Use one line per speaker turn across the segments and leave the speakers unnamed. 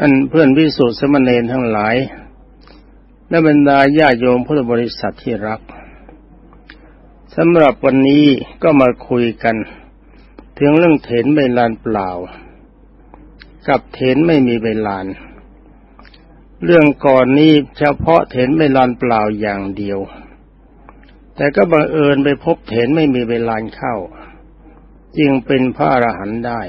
อันเพื่อนวิสุทธิสมณเณรทั้งหลาย และบรรดาญาโยมพุทธบริษัทที่รักสำหรับวันนี้ก็มาคุยกัน ถึงเรื่องเถนใบลานเปล่า กับเถนไม่มีใบลาน เรื่องก่อนนี้เฉพาะเถนใบลานเปล่าอย่างเดียว แต่ก็บังเอิญไปพบเถนไม่มีใบลานเข้า จึงเป็นพระอรหันต์ได้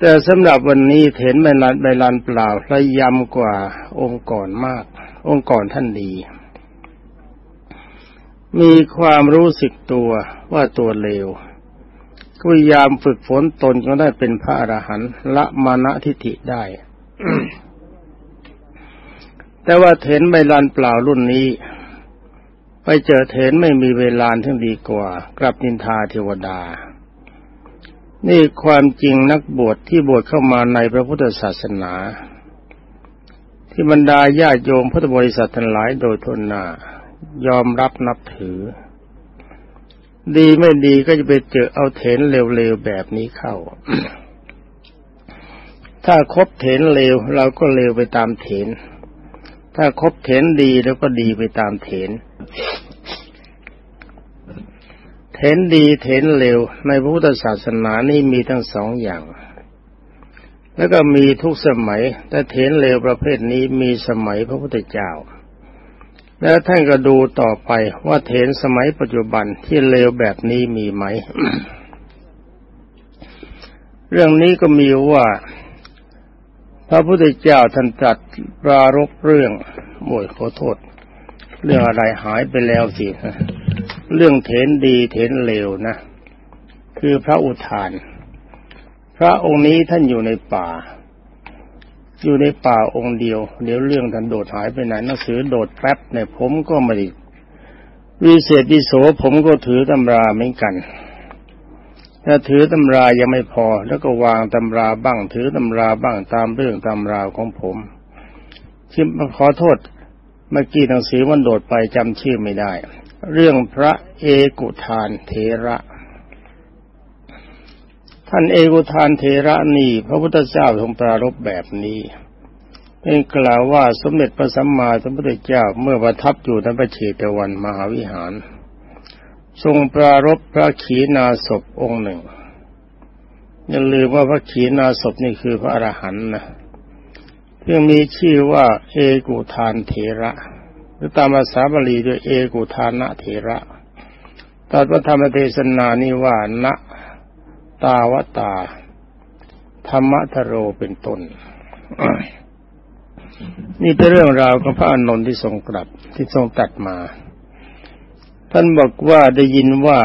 แต่สำหรับวันนี้เห็นใบลานใบลานเปล่าระยำกว่าองค์ก่อนมาก องค์ก่อนท่านดี มีความรู้สึกตัวว่าตัวเลวก็พยายามฝึกฝนตนก็ได้เป็นพระอรหันต์ละมานะทิฏฐิได้ แต่ว่าเถนใบลานเปล่ารุ่นนี้ ไปเจอเถนไม่มีเวลาทั้งดีกว่า กลับนินทาเทวดา นี่ความจริงนักบวชที่บวชเข้ามาในพระพุทธศาสนา ที่บรรดาญาโยมพุทธบริษัททั้งหลายโดยทนหน้ายอมรับนับถือ ดีไม่ดีก็จะไปเจอเอาเถนเร็วๆแบบนี้เข้า ถ้าคบเถนเร็วเราก็เร็วไปตามเถนถ้าคบเถนดีแล้วก็ดีไปตามเถน เถนดีเถนเร็วในพุทธศาสนานี่มีทั้งสองอย่าง แล้วก็มีทุกสมัย แต่เถนเร็วประเภทนี้มีสมัยพระพุทธเจ้า แล้วท่านก็ดูต่อไปว่าเถนสมัยปัจจุบันที่เร็วแบบนี้มีไหม เรื่องนี้ก็มีว่า พระพุทธเจ้าท่านตรัสปรารบเรื่องโวยขอโทษ เรื่องอะไรหายไปแล้วสิ เรื่องเถนดีเถนเลวนะ คือพระอุทาน พระองค์นี้ท่านอยู่ในป่า อยู่ในป่าองค์เดียว เดี๋ยวเรื่องท่านโดดหายไปไหนหนังสือโดดแป๊บเนี่ยผมก็ไม่ได้วิเศษวิโสผมก็ถือตำราเหมือนกันถ้าถือตำรายังไม่พอ แล้วก็วางตำราบ้าง ถือตำราบ้างตามเรื่องตำราของผมชิมขอโทษเมื่อกี้หนังสือมันโดดไปจำชื่อไม่ได้ เรื่องพระเอกุทานเถระ ท่านเอกุทานเถระนี่พระพุทธเจ้าทรงปรารบแบบนี้เป็นกล่าวว่าสมเด็จพระสัมมาสัมพุทธเจ้าเมื่อประทับอยู่ในพระเชตวันมหาวิหาร ทรงปรารบพระขีณาสพองค์หนึ่งอย่าลืมว่าพระขีณาสพนี่คือพระอรหันต์นะเพื่อมีชื่อว่าเอกุทานเถระ หรือตามภาษาบาลีด้วยเอกุทานะเถระตัดพระธรรมเทศนานี้ว่าณตาวตา ธรรมทโรเป็นต้น นี่เป็นเรื่องราวของพระอานนท์ที่ทรงกลับที่ทรงตัดมา ท่านบอกว่าได้ยินว่า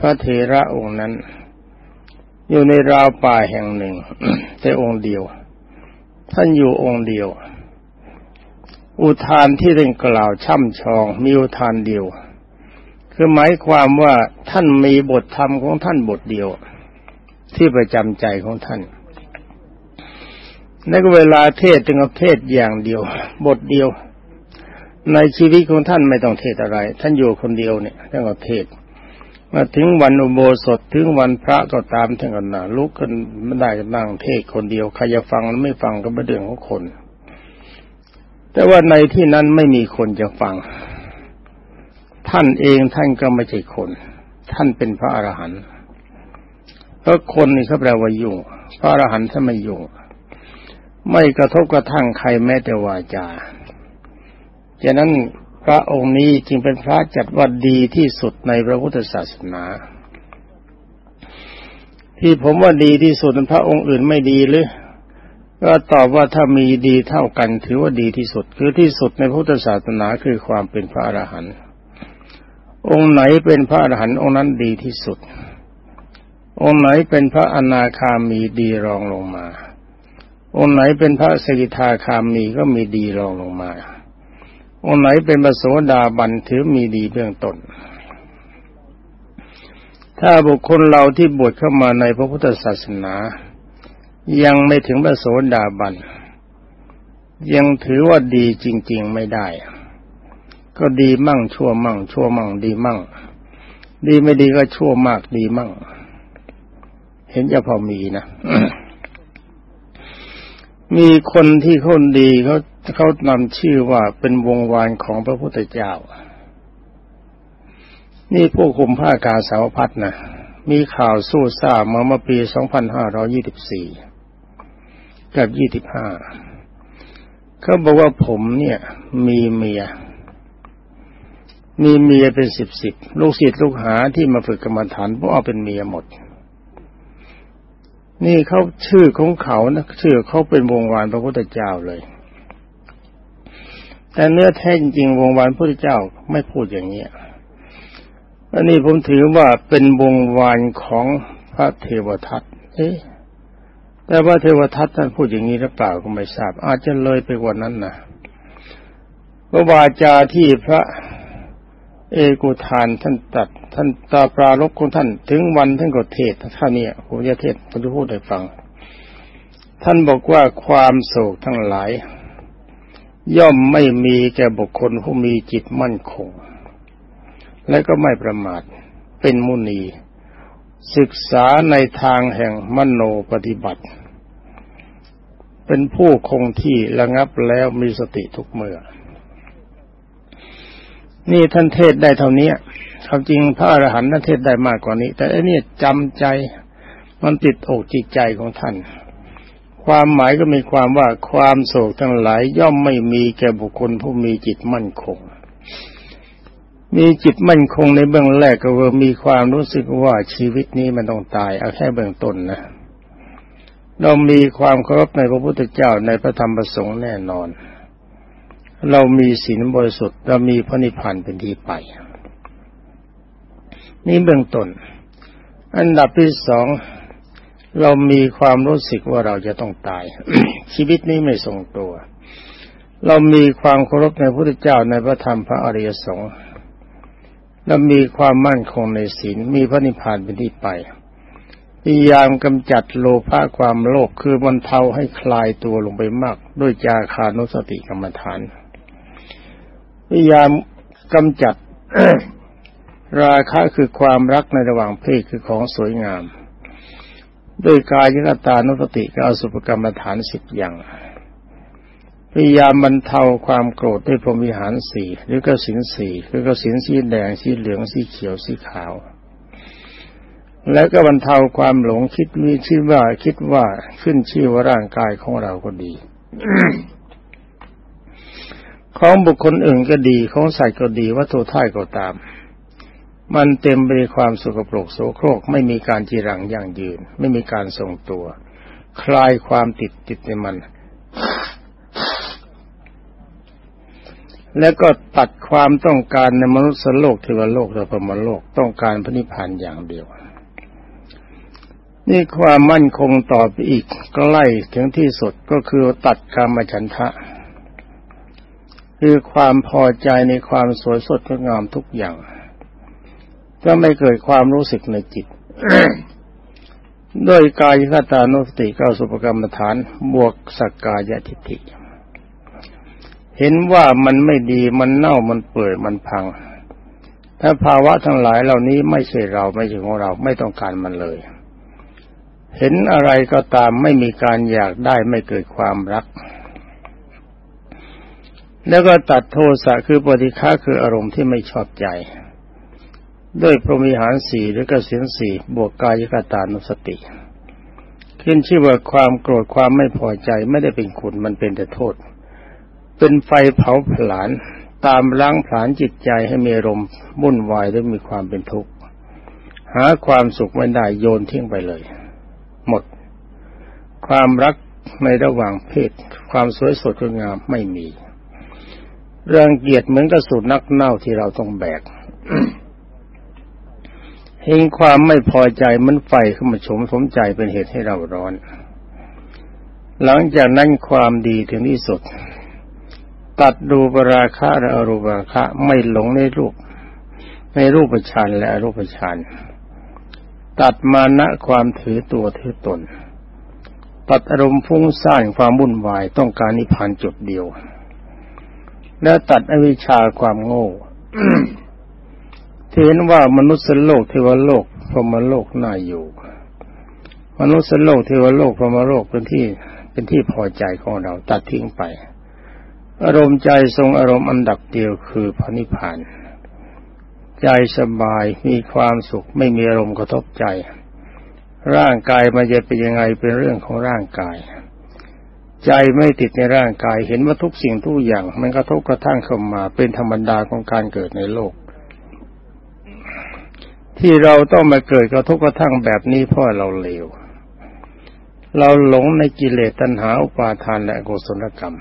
พระเทระองค์นั้น อยู่ในราวป่าแห่งหนึ่ง แต่องค์เดียว ท่านอยู่องค์เดียว อุทานที่ท่านกล่าวช่ำชอง มีอุทานเดียว คือหมายความว่าท่านมีบทธรรมของท่านบทเดียว ที่ประจำใจของท่านในเวลาเทศจึงเอาเทศอย่างเดียว บทเดียว ในชีวิตของท่านไม่ต้องเทศอะไร ท่านอยู่คนเดียวเนี่ยท่านก็เทศมาถึงวันอุโบสถถึงวันพระก็ตามท่านก็นั่งลุกขึ้นไม่ได้ก็นั่งเทศคนเดียวใครจะฟังไม่ฟังก็เป็นเรื่องของคน แต่ว่าในที่นั้นไม่มีคนจะฟัง ท่านเองท่านก็ไม่ใช่คน ท่านเป็นพระอรหันต์เพราะคนนี่เขาแปลว่ายุ่งพระอรหันต์ท่านไม่ยุ่งไม่กระทบกระทั่งใครแม้แต่วาจาฉะนั้นพระองค์นี้จึงเป็นพระจัดว่าดีที่สุดในพระพุทธศาสนา ที่ผมว่าดีที่สุดพระองค์อื่นไม่ดีหรือ ก็ตอบว่าถ้ามีดีเท่ากันถือว่าดีที่สุด คือที่สุดในพุทธศาสนาคือความเป็นพระอรหันต์องค์ไหนเป็นพระอรหันต์องค์นั้นดีที่สุด องค์ไหนเป็นพระอนาคามีดีรองลงมา องค์ไหนเป็นพระสกิทาคามีก็มีดีรองลงมา องค์ไหนเป็นพระโสดาบันถือมีดีเบื้องต้นถ้าบุคคลเราที่บวชเข้ามาในพระพุทธศาสนา ยังไม่ถึงพระโสดาบัน ยังถือว่าดีจริง ๆไม่ได้ ก็ดีมั่งชั่วมั่ง ชั่วมั่ง ดีมั่ง ดีไม่ดีก็ชั่วมากดีมั่ง เห็นจะพอมีนะมีคนที่คนดีเขาเขานำชื่อว่าเป็นวงวานของพระพุทธเจ้า นี่พวกคุมผ้ากาสาวพัดนะมีข่าวสู้ซ่ามาเมื่อปี 2524 กับ25เขาบอกว่าผมเนี่ย มีเมีย มีเมียเป็นสิบสิบลูกศิษย์ลูกหาที่มาฝึกกรรมฐานพวกเอาเป็นเมียหมด นี่เขาชื่อของเขานะชื่อเขาเป็นวงวานพระพุทธเจ้าเลย แต่เนื้อแท้จริงวงวานพระพุทธเจ้าไม่พูดอย่างนี้อันนี้ผมถือว่าเป็นวงวานของพระเทวทัตเอ๊ะ แต่ว่าเทวทัตท่านพูดอย่างนี้หรือเปล่าก็ไม่ทราบ อาจจะเลยไปกว่านั้นนะว่าวาจาที่พระเอกุทานท่านตัด ท่านตาปราลบของท่านถึงวันท่านก็เทศท่านี้ผมจะเทศผมจะพูดให้ฟัง ท่านบอกว่าความโศกทั้งหลาย ย่อมไม่มีแก่บุคคลผู้มีจิตมั่นคง และก็ไม่ประมาทเป็นมุนี ศึกษาในทางแห่งมโนปฏิบัติ เป็นผู้คงที่ระงับแล้วมีสติทุกเมื่อ นี่ท่านเทศได้เท่านี้ความจริงพระอรหันต์ท่านเทศได้มากกว่านี้ แต่อันนี้จำใจมันติดอกจิตใจของท่าน ความหมายก็มีความว่าความโศกทั้งหลายย่อมไม่มีแก่บุคคลผู้มีจิตมั่นคง มีจิตมั่นคงในเบื้องแรกก็ว่ามีความรู้สึกว่าชีวิตนี้มันต้องตายเอาแค่เบื้องต้นนะเรามีความเคารพในพระพุทธเจ้าในพระธรรมประสงค์แน่นอน เรามีศีลบริสุทธิ์เรามีพระนิพพานเป็นที่ไป นี่เบื้องต้น อันดับที่สองเรามีความรู้สึกว่าเราจะต้องตาย ชีวิตนี้ไม่ทรงตัว เรามีความเคารพในพระพุทธเจ้าในพระธรรมพระอริยสงฆ์ และมีความมั่นคงในศีลมีพระนิพพานเป็นที่ไปพยายามกำจัดโลภะความโลภคือบรรเทาให้คลายตัวลงไปมาก ด้วยจาคานุสติกรรมฐานพยายามกำจัดราคะคือความรักในระหว่างเพศคือของสวยงาม ด้วยกายกตานุสติกับอสุภกรรมฐานสิบอย่าง พยายามบรรเทาความโกรธด้วยพรหมิหารสี่หรือก็สินสี่คือกสินสีแดงสีเหลืองสีเขียวสีขาว แล้วก็บรรเทาความหลงคิดมีชื่อว่าคิดว่าขึ้นชื่อว่าร่างกายของเราก็ดี ของบุคคลอื่นก็ดีของสัตว์ก็ดีวัตถุท่ายก็ตาม มันเต็มไปด้วยความสุกปรกโสโครกไม่มีการจีรังยั่งยืน ไม่มีการทรงตัว คลายความติดติดในมัน แล้วก็ตัดความต้องการในมนุษย์โลกเทวโลกและพรมโลกต้องการพระนิพพานอย่างเดียว นี่ความมั่นคงต่อไปอีกใกล่ถึงที่สุดก็คือตัดกรรมฉันทะ คือความพอใจในความสวยสดงามทุกอย่างจะไม่เกิดความรู้สึกในจิตด้วยกายคตานุสติเก้าสุปกรรมฐานบวกสักกายทิฏฐิ เห็นว่ามันไม่ดีมันเน่ามันเปื่อยมันพัง ถ้าภาวะทั้งหลายเหล่านี้ไม่ใช่เราไม่ใช่ของเราไม่ต้องการมันเลย เห็นอะไรก็ตามไม่มีการอยากได้ไม่เกิดความรัก แล้วก็ตัดโทสะคือปฏิฆาคืออารมณ์ที่ไม่ชอบใจ ด้วยพรหมิหารสี่หรือกสินสี่บวกกายกตานุสติขึ้นชื่อว่าความโกรธความไม่พอใจไม่ได้เป็นคุณมันเป็นแต่โทษ เป็นไฟเผาผลาญตามล้างผลาญจิตใจให้มีลมมุ่นวายและมีความเป็นทุกข์ หาความสุขไม่ได้โยนทิ้งไปเลย หมด ความรักในระหว่างเพศ ความสวยสดงดงามไม่มีเรื่องเกียรติเหมือนกับสูตรนักเน่าที่เราต้องแบกเห็นความไม่พอใจมันไฟขึ้นมาชมสมใจเป็นเหตุให้เราร้อน หลังจากนั้นความดีถึงที่สุด ตัดดูปราคะและอรูปราคะ ไม่หลงในรูป ในรูปฌานและอรูปฌานตัดมานะความถือตัวถือตน ตัดอารมณ์ฟุ้งซ่านความวุ่นวายต้องการนิพพานจุดเดียว และตัดอวิชชาความโง่ที่เห็นว่ามนุษย์โลกเทวโลกพรหมโลกน่าอยู่ มนุษย์โลกเทวโลกพรหมโลกเป็นที่เป็นที่พอใจของเราตัดทิ้งไป อารมณ์ใจทรงอารมณ์อันดับเดียวคือพระนิพพาน ใจสบายมีความสุขไม่มีอารมณ์กระทบใจ ร่างกายมันจะเป็นยังไงเป็นเรื่องของร่างกาย ใจไม่ติดในร่างกายเห็นว่าทุกสิ่งทุกอย่าง มันกระทบกระทั่งเข้ามาเป็นธรรมดาของการเกิดในโลก ที่เราต้องมาเกิดกระทบกระทั่งแบบนี้เพราะเราเลวเราหลงในกิเลสตัณหาอุปาทานและกุศลกรรม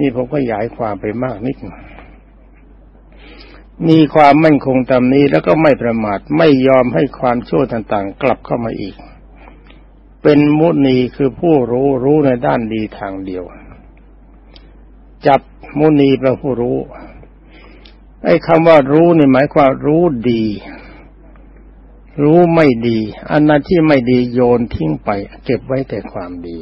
นี่ผมก็ยายความไปมากนิดมีความมั่นคงตามนี้แล้วก็ไม่ประมาทไม่ยอมให้ความชั่วต่างๆ กลับเข้ามาอีก เป็นมุนีคือผู้รู้รู้ในด้านดีทางเดียว จับมุนีเป็นผู้รู้ไอ้คำว่ารู้นี่หมายความรู้ดี รู้ไม่ดี อันนั้นที่ไม่ดีโยนทิ้งไป เก็บไว้แต่ความดี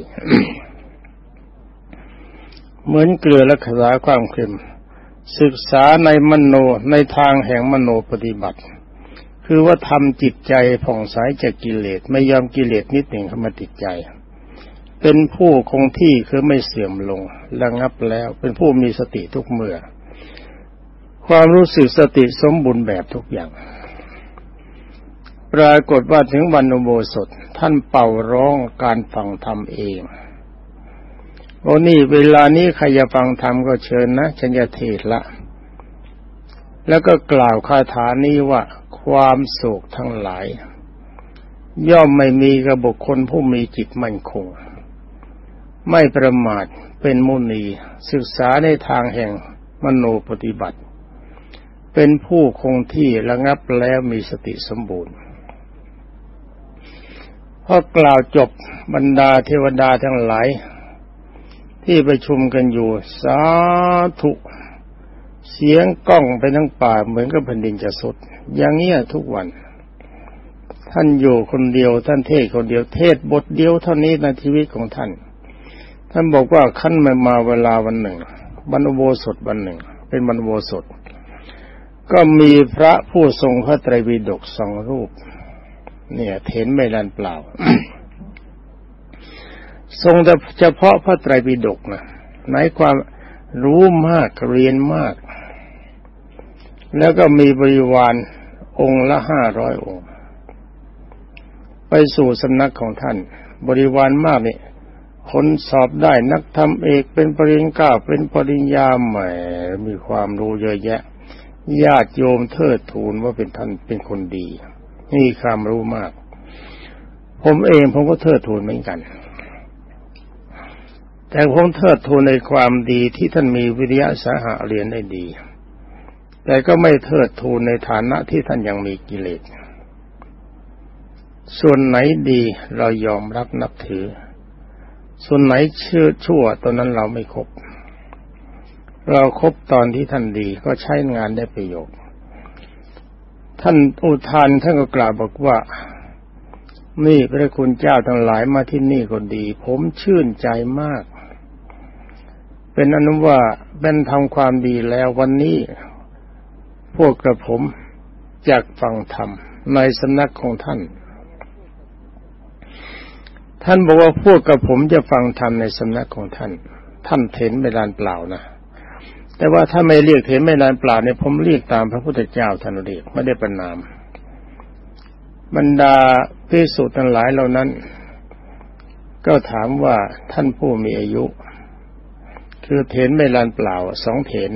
เหมือนเกลือและขษาความเค็ม ศึกษาในมโนในทางแห่งมโนปฏิบัติ คือว่าทำจิตใจผ่องใสจากกิเลสไม่ยอมกิเลสนิดหนึ่งเข้ามาติดใจ เป็นผู้คงที่คือไม่เสื่อมลงระงับแล้วเป็นผู้มีสติทุกเมื่อ ความรู้สึกสติสมบูรณ์แบบทุกอย่างปรากฏว่าถึงวันอุโบสถท่านเป่าร้องการฟังธรรมเอง โอ้นี่เวลานี้ใครจะฟังธรรมก็เชิญนะฉันจะเทศละ แล้วก็กล่าวคาถานี้ว่า ความโศกทั้งหลาย ย่อมไม่มีกับบุคคลผู้มีจิตมั่นคง ไม่ประมาทเป็นมุนีศึกษาในทางแห่งมโนปฏิบัติ เป็นผู้คงที่ระงับแล้วมีสติสมบูรณ์พอกล่าวจบบรรดาเทวดาทั้งหลาย ที่ประชุมกันอยู่สาธุ เสียงกล้องไปทั้งป่าเหมือนกับแผ่นดินจะสุด อย่างเงี้ยทุกวัน ท่านอยู่คนเดียวท่านเทศคนเดียวเทศบทเดียวเท่านี้ในชีวิตของท่าน ท่านบอกว่าขั้นมามาเวลาวันหนึ่งบรรโบสถวันหนึ่ง เป็นบรรโบสถก็มีพระผู้ทรงพระไตรปิฎกสองรูป เนี่ยเห็นไม่ลันเปล่า ทรงเฉพาะพระไตรปิฎกนะในความรู้มากเรียนมาก แล้วก็มีบริวารองค์ละห้าร้อยองค์ ไปสู่สำนักของท่าน บริวารมากเนี่ยคนสอบได้นักทำเอกเป็นปริญญาเป็นปริญญาใหม่มีความรู้เยอะแยะ ญาติโยมเทิดทูนว่าเป็นท่านเป็นคนดีมีความรู้มาก ผมเองผมก็เทิดทูนเหมือนกัน แต่ผมเทิดทูนในความดีที่ท่านมีวิทยาสาหะเรียนได้ดี แต่ก็ไม่เทิดทูนในฐานะที่ท่านยังมีกิเลส ส่วนไหนดีเรายอมรับนับถือ ส่วนไหนเชื่อชั่วตอนนั้นเราไม่ครบเราครบตอนที่ท่านดีก็ใช้งานได้ประโยชน์ ท่านอุทานท่านก็กล่าวบอกว่านี่พระคุณเจ้าทั้งหลายมาที่นี่ก็ดี ผมชื่นใจมาก เป็นอนุว่าเป็นทำความดีแล้ววันนี้ พวกกระผมจากฟังธรรมในสำนักของท่าน ท่านบอกว่าพวกกระผมจะฟังธรรมในสำนักของท่าน ท่านเห็นไม่ลานเปล่านะแต่ว่าถ้าไม่เรียกเห็นไม่นานเปล่าเนี่ยผมเรียกตามพระพุทธเจ้าท่านเรียกไม่ได้ประนาม บรรดาพิสุทั้งหลายเหล่านั้น ก็ถามว่าท่านผู้มีอายุ คือเถนไม่ลานเปล่าสองเถน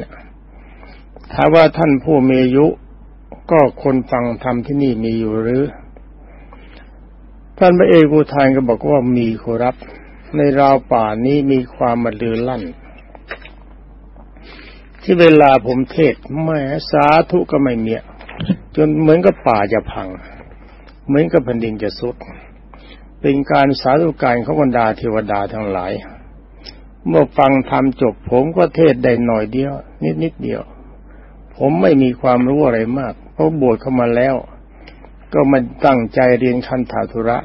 ถ้าว่าท่านผู้มีอายุก็คนฟังธรรมที่นี่มีอยู่หรือ ท่านพระเอกูทานก็บอกว่ามีครับ ในราวป่านี้มีความมาลือลั่น ที่เวลาผมเทศแม่สาธุก็ไม่เมียจนเหมือนกับป่าจะพัง เหมือนกับแผ่นดินจะสุด เป็นการสาธุการของบรรดาเทวดาทั้งหลาย เมื่อฟังธรรมจบ ผมก็เทศได้หน่อยเดียว นิดนิดเดียว ผมไม่มีความรู้อะไรมาก เพราะบวชเข้ามาแล้ว ก็มันตั้งใจเรียนคันถาธุระ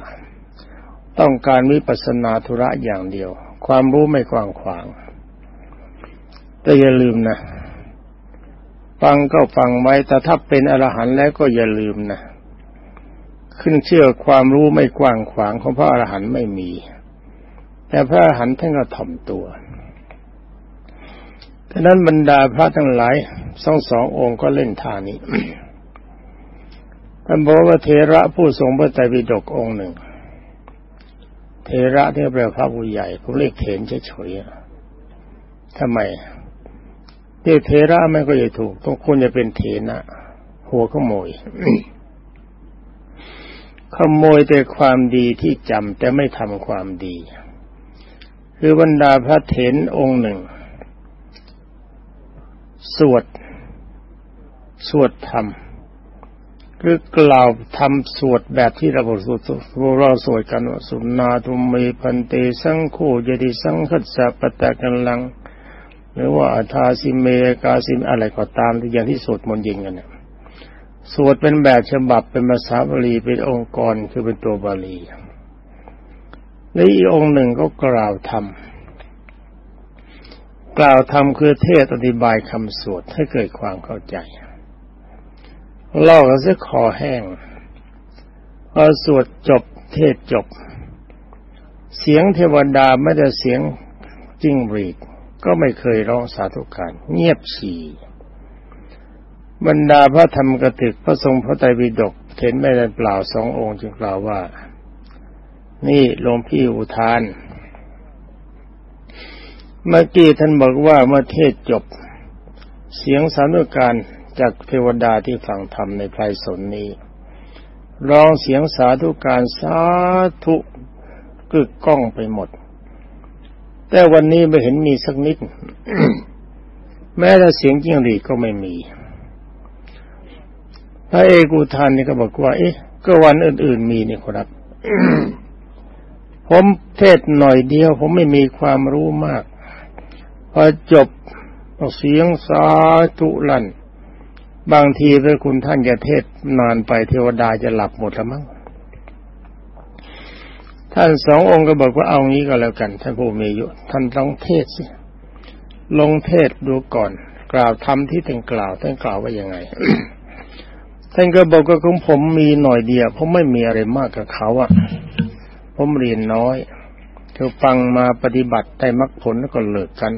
ต้องการวิปัสนาธุระอย่างเดียว ความรู้ไม่กว้างขวาง แต่อย่าลืมนะฟังก็ฟังไว้แต่ถ้าเป็นอรหันต์แล้วก็อย่าลืมนะขึ้นเชื่อความรู้ไม่กว้างขวางของพระอรหันต์ไม่มี แต่พระหันท่านก็ถ่อมตัวดังนั้นบรรดาพระทั้งหลายสองสององค์ก็เล่นท่านี้ท่านบอกว่าเทระผู้ทรงพระไตรปิฎกองค์หนึ่ง เทระที่แปลพระผู้ใหญ่ผมเรียกเถนเฉยๆทำไมที่เทระไม่ก็จะถูก ต้องควรจะเป็นเถนะหัวขโมย ขโมยแต่ความดีที่จำแต่ไม่ทำความดี คือบรรดาพระเถนองค์หนึ่ง สวด สวดธรรม คือกล่าวทำสวดแบบที่เราสวดเราสวดกันว่าสุนาทุมีพันเตสังคูยติสังคัสสะปตะกันลัง หรือว่าอาทาสิเมกาสิมอะไรก็ตามที่อย่างที่สวดมนต์ยิงกันเนี่ยสวดเป็นแบบฉบับเป็นภาษาบาลีเป็นองค์กรคือเป็นตัวบาลี และอีกองค์หนึ่งก็กล่าวธรรมกล่าวธรรมคือเทศอธิบายคำสวดให้เกิดความเข้าใจเล่ากันเสียคอแห้งพอสวดจบเทศจบ เสียงเทวดาไม่ได้เสียงจิ้งหรีดก็ไม่เคยร้องสาธุการ เงียบฉี่บรรดาพระธรรมกถึกพระทรงพระไตรปิฎกเห็นไม่ได้เปล่าสององค์จึงกล่าวว่า นี่หลวงพี่อุทาน เมื่อกี้ท่านบอกว่าเมื่อเทศจบ เสียงสาธุการจากเทวดาที่ฟังธรรมในไพรสนนี้ร้องเสียงสาธุการสาธุกึกก้องไปหมด แต่วันนี้ไม่เห็นมีสักนิด แม้แต่เสียงจิ้งหรีก็ไม่มี พระเอกูทานนี่ก็บอกว่า เอ๊ะ ก็วันอื่น ๆ มีนี่ครับ ผมเทศหน่อยเดียว ผมไม่มีความรู้มาก พอจบเสียงสาธุลั่น บางทีพระคุณท่านจะเทศนานไปเทวดาจะหลับหมดแล้วมั้งท่านสององค์ก็บอกว่าเอางี้ก็แล้วกันท่านผู้มีอยู่ท่านต้องเทศสิลงเทศดูก่อน กล่าวทำที่ท่านกล่าวท่านกล่าวว่ายังไงท่านก็บอกว่าของผมมีหน่อยเดียวผมไม่มีอะไรมากกับเขาอะ ผมเรียนน้อยเธอฟังมาปฏิบัติได้มรรคผลแล้วก็เลิกกัน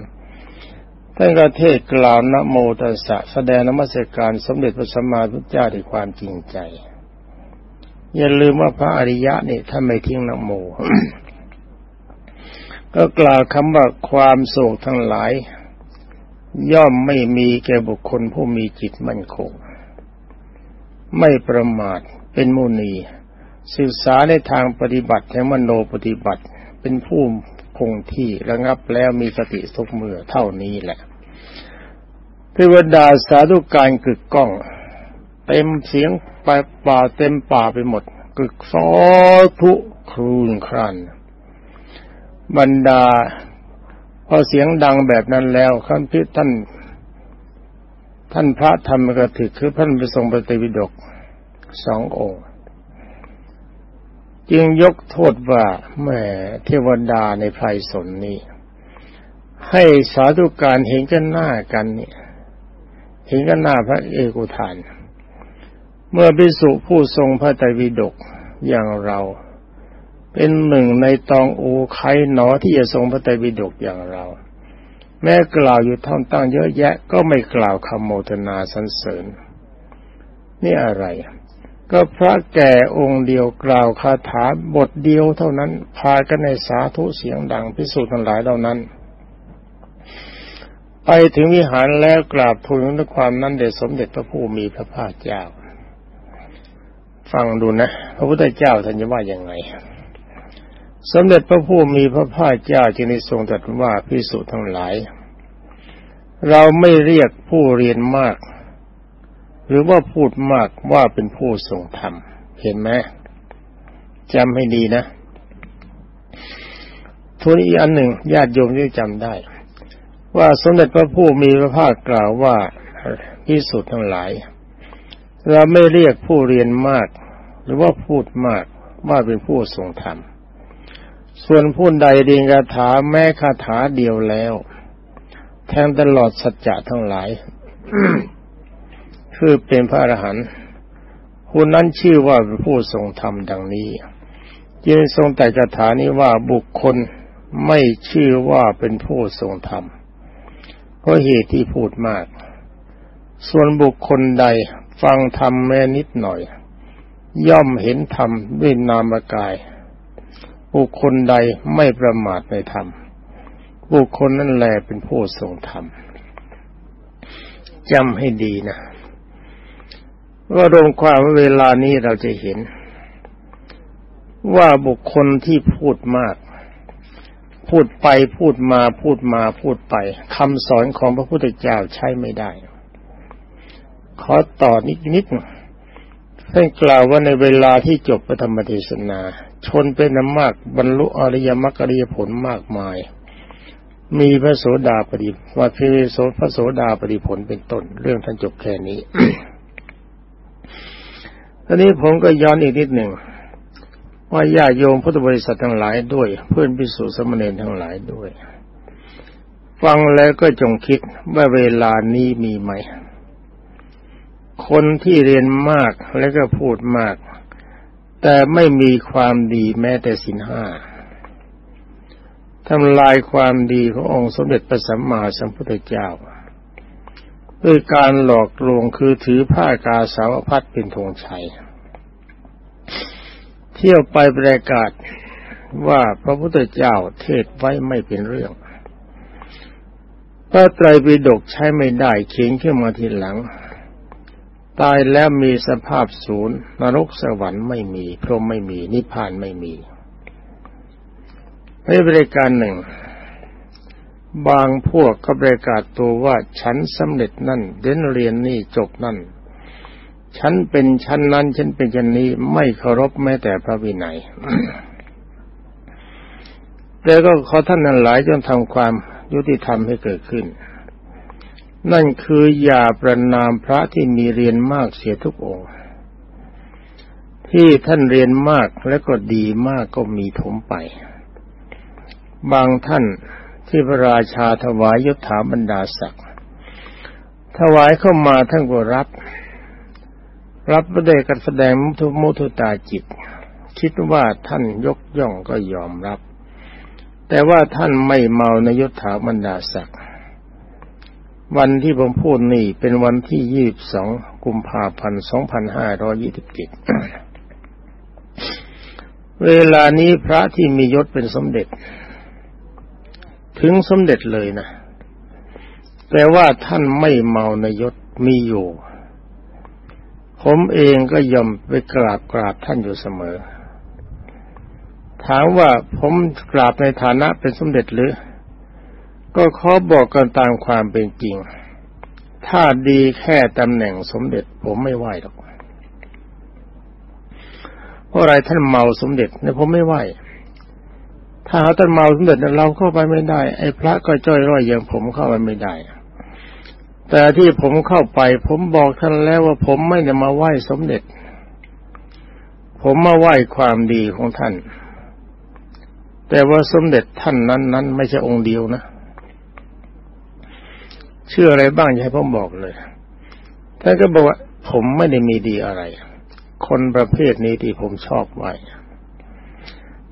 ท่านก็เทศกล่าวนะโมตัสสะแสดงนมัสการสมเด็จพระสัมมาสัมพุทธเจ้าด้วยความจริงใจ อย่าลืมว่าพระอริยะนี่ท่านไม่ทิ้งนะโม ก็กล่าวคำว่าความโศกทั้งหลาย ย่อมไม่มีแก่บุคคลผู้มีจิตมั่นคง ไม่ประมาทเป็นมุนี ศึกษาในทางปฏิบัติแห่งมโนปฏิบัติ เป็นผู้คงที่ระงับแล้วมีสติทุกเมื่อเท่านี้แหละเทวดาสาธุการกึกก้อง เต็มเสียงไปป่าเต็มป่าไปหมด กึกซอทุครูนครันบรรดา พอเสียงดังแบบนั้นแล้วขั้นพิท่าน ท่านพระธรรมกถึกคือท่านไปทรงปฏิวิดกสององค์ จึงยกโทษว่าแม่เทวดาในไพรสนนี้ ให้สาธุการเห็นกันหน้ากันเนี่ยเห็นกันหน้าพระเอกุทาน เมื่อพิสุผู้ทรงพระไตรปิฎกอย่างเรา เป็นหนึ่งในตองอูใครหนอที่จะทรงพระไตรปิฎกอย่างเรา แม้กล่าวอยู่ท่องตั้งเยอะแยะก็ไม่กล่าวคำโมทนาสรรเสริญ นี่อะไร ก็พระแก่องค์เดียวกล่าวคาถาบทเดียวเท่านั้น พากันในสาธุเสียงดังพิสูจน์ทั้งหลายเหล่านั้น ไปถึงวิหารแล้วกราบทูลด้วยความนั้นเดชสมเด็จพระผู้มีพระภาคเจ้า ฟังดูนะ พระพุทธเจ้าท่านจะว่ายังไง สมเด็จพระผู้มีพระภาคเจ้าจึงได้ทรงตรัสว่าพิสุทั้งหลาย เราไม่เรียกผู้เรียนมาก หรือว่าพูดมากว่าเป็นผู้ทรงธรรม เห็นไหมจำให้ดีนะทุนอีกอันหนึ่งญาติโยมจะจำได้ ว่าสมเด็จพระผู้มีพระภาคกล่าวว่าพิสุทธ์ทั้งหลาย เราไม่เรียกผู้เรียนมาก หรือว่าพูดมากว่าเป็นผู้ทรงธรรม ส่วนผู้ใดเรียนคาถาแม้คาถาเดียวแล้ว แทงตลอดสัจจะทั้งหลาย คือเป็นพระอรหันต์ผู้นั้นชื่อว่าเป็นผู้ทรงธรรมดังนี้ จึงทรงแต่คาถานี้ว่าบุคคลไม่ชื่อว่าเป็นผู้ทรงธรรมเพราะเหตุที่พูดมาก ส่วนบุคคลใดฟังธรรมแม้นิดหน่อย ย่อมเห็นธรรมด้วยนามกาย บุคคลใดไม่ประมาทในธรรม บุคคลนั้นแลเป็นผู้ทรงธรรมจำให้ดีนะ ว่ารวมความว่าเวลานี้เราจะเห็น ว่าบุคคลที่พูดมาก พูดไปพูดมาพูดมาพูดไปคำสอนของพระพุทธเจ้าใช้ไม่ได้ ขอต่อนิดนิดท่านกล่าวว่าในเวลาที่จบพระธรรมเทศนา ชนเป็นมากบรรลุอริยมรรคอริยผลมากมาย มีพระโสดาปฏิวัติโสพระโสดาปฏิผลเป็นต้น เรื่องท่านจบแค่นี้ ตอนนี้ผมก็ย้อนอีกนิดหนึ่งว่าญาโยมพุทธบริษัททั้งหลายด้วย เพื่อนพิสุสมณีทั้งหลายด้วย ฟังแล้วก็จงคิดว่าเวลานี้มีไหม คนที่เรียนมากและก็พูดมาก แต่ไม่มีความดีแม้แต่สินห้าทำลายความดีขององค์สมเด็จพระสัมมาสัมพุทธเจ้า ด้วยการหลอกลวงคือถือผ้ากาสาวพัดเป็นธงชัย เที่ยวไปประกาศว่าพระพุทธเจ้าเทศไว้ไม่เป็นเรื่องพระไตรปิฎกใช้ไม่ได้เขียนขึ้นมาทีหลัง ตายแล้วมีสภาพศูนย์ นรกสวรรค์ไม่มี พรหมไม่มี นิพพานไม่มีในบริการหนึ่ง บางพวกก็ประกาศตัวว่าฉันสำเร็จนั่นเดินเรียนนี่จบนั่น ฉันเป็นชั้นนั้น ฉันเป็นชั้นนี้ไม่เคารพแม้แต่พระวินัยแต่ก็ขอท่านนั้นหลายจนทำความยุติธรรมให้เกิดขึ้น นั่นคืออย่าประนามพระที่มีเรียนมากเสียทุกองค์ที่ท่านเรียนมากและก็ดีมากก็มีถมไป บางท่าน ที่พระราชาถวายยศถาบรรดาศักดิ์ถวายเข้ามาท่านก็รับ รับประเดกันแสดงมุทุมุทุตาจิต คิดว่าท่านยกย่องก็ยอมรับ แต่ว่าท่านไม่เมาในยศถาบรรดาศักดิ์วันที่ผมพูดนี่เป็นวันที่ยี่บสองกุมภาพันธ์สองพันห้าร้อยี่สิบเจ็ดเวลานี้พระที่มียศเป็นสมเด็จ ถึงสมเด็จเลยนะ แต่ว่าท่านไม่เมาในยศมีอยู่ ผมเองก็ยอมไปกราบกราบท่านอยู่เสมอ ถามว่าผมกราบในฐานะเป็นสมเด็จหรือ ก็ขอบอกกันตามความเป็นจริง ถ้าดีแค่ตำแหน่งสมเด็จผมไม่ไหวหรอก เพราะอะไรท่านเมาสมเด็จเนี่ยผมไม่ไหว ถ้าหาท่านเมาสมเด็จเราเข้าไปไม่ได้ ไอ้พระก็จ้อยร่อยอย่างผมเข้าไปไม่ได้ แต่ที่ผมเข้าไป ผมบอกท่านแล้วว่าผมไม่ได้มาไหว้สมเด็จ ผมมาไหว้ความดีของท่าน แต่ว่าสมเด็จท่านนั้นนั้นไม่ใช่องค์เดียวนะเชื่ออะไรบ้างอย่าให้ผมบอกเลยท่านก็บอกว่าผมไม่ได้มีดีอะไร คนประเภทนี้ที่ผมชอบไว้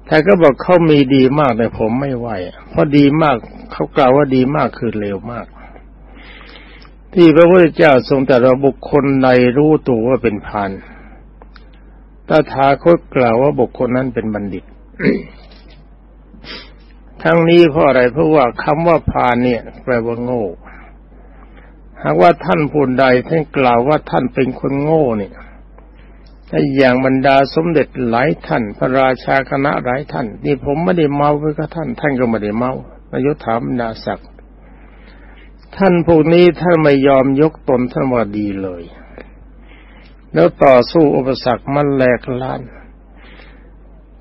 แต่ก็บอกเขามีดีมากแต่ผมไม่ไหวเพราะดีมากเขากล่าวว่าดีมากคือเร็วมาก ที่พระพุทธเจ้าทรงแต่เราบุคคลใดรู้ตัวว่าเป็นพานตถาคตกล่าวว่าบุคคลนั้นเป็นบัณฑิต ทั้งนี้เพราะอะไรเพราะว่าคำว่าพานเนี่ย แปลว่าโง่หากว่าท่านผู้ใดท่านกล่าวว่าท่านเป็นคนโง่เนี่ย ถ้าอย่างบรรดาสมเด็จหลายท่าน พระราชาคณะหลายท่าน นี่ผมไม่ได้เมาไปกับท่าน ท่านก็ไม่ได้เมานายถามนาศักดิ์ท่านพวกนี้ท่านไม่ยอมยกตนท่านว่าดีเลย แล้วต่อสู้อุปสรรคมันแหลกลาน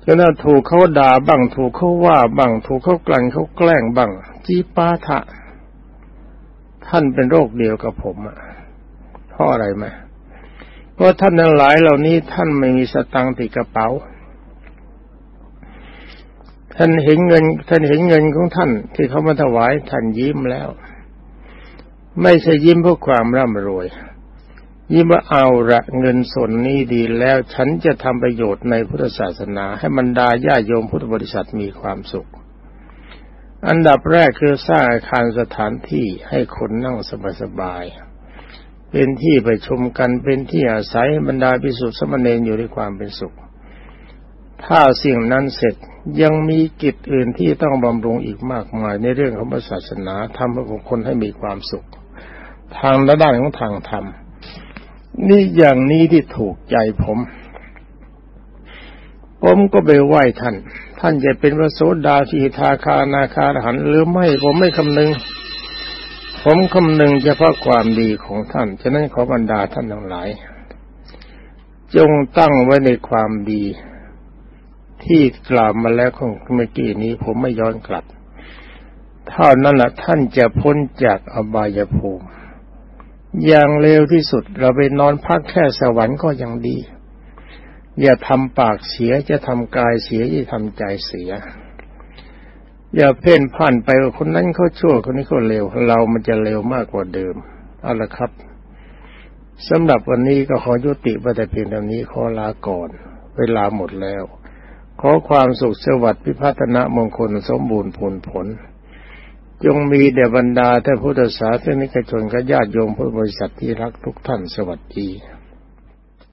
จนถูกเขาด่าบ้างถูกเขาว่าบ้างถูกเขากลั่นเขาแกล้งบ้างจีปาทะท่านเป็นโรคเดียวกับผมอะเพราะอะไรไหม เพราะท่านทั้งหลายเหล่านี้ท่านไม่มีสตังติดกระเป๋า ท่านเห็นเงิน ท่านเห็นเงินของท่าน ที่เขามาถวายท่านยิ้มแล้ว ไม่ใช่ยิ้มเพื่อความร่ำรวย ยิ้มว่าเอาละเงินส่วนนี้ดีแล้ว ฉันจะทำประโยชน์ในพุทธศาสนา ให้บรรดาญาโยมพุทธบริษัทมีความสุขอันดับแรกคือสร้างอาคารสถานที่ให้คนนั่งสบายๆ เป็นที่ไปชมกันเป็นที่อาศัยบรรดาพิสุทธิสมณีอยู่ในความเป็นสุข ถ้าสิ่งนั้นเสร็จยังมีกิจอื่นที่ต้องบำรุงอีกมากมายในเรื่องของศาสนาทำให้คนให้มีความสุข ทางด้านของทางธรรม นี่อย่างนี้ที่ถูกใจผม ผมก็ไปไหว้ท่าน ท่านจะเป็นพระโสดาสีทาคานาคาหันหรือไม่ผมไม่คำนึง ผมคำนึงเฉพาะความดีของท่าน ฉะนั้นขอบรรดาท่านทั้งหลาย จงตั้งไว้ในความดี ที่กล่าวมาแล้วของเมื่อกี้นี้ผมไม่ย้อนกลับ เท่านั้นแหละท่านจะพ้นจากอบายภูมิ อย่างเร็วที่สุดเราไปนอนพักแค่สวรรค์ก็ยังดี อย่าทำปากเสียจะทำกายเสียอย่าทำใจเสีย อย่าเพ่นพ่านไปว่าคนนั้นเขาชั่วคนนี้เขาเลวเรามันจะเลวมากกว่าเดิม เอาละครับสำหรับวันนี้ก็ขอยุติไปแต่เพียงเท่านี้ขอลาก่อน เวลาหมดแล้ว ขอความสุขสวัสดิ์พิพัฒนมงคลสมบูรณ์ผลผล จงมีแด่บรรดาท่านพุทธศาสนิกชนกับญาติโยมพุทธบริษัทที่รักทุกท่านสวัสดี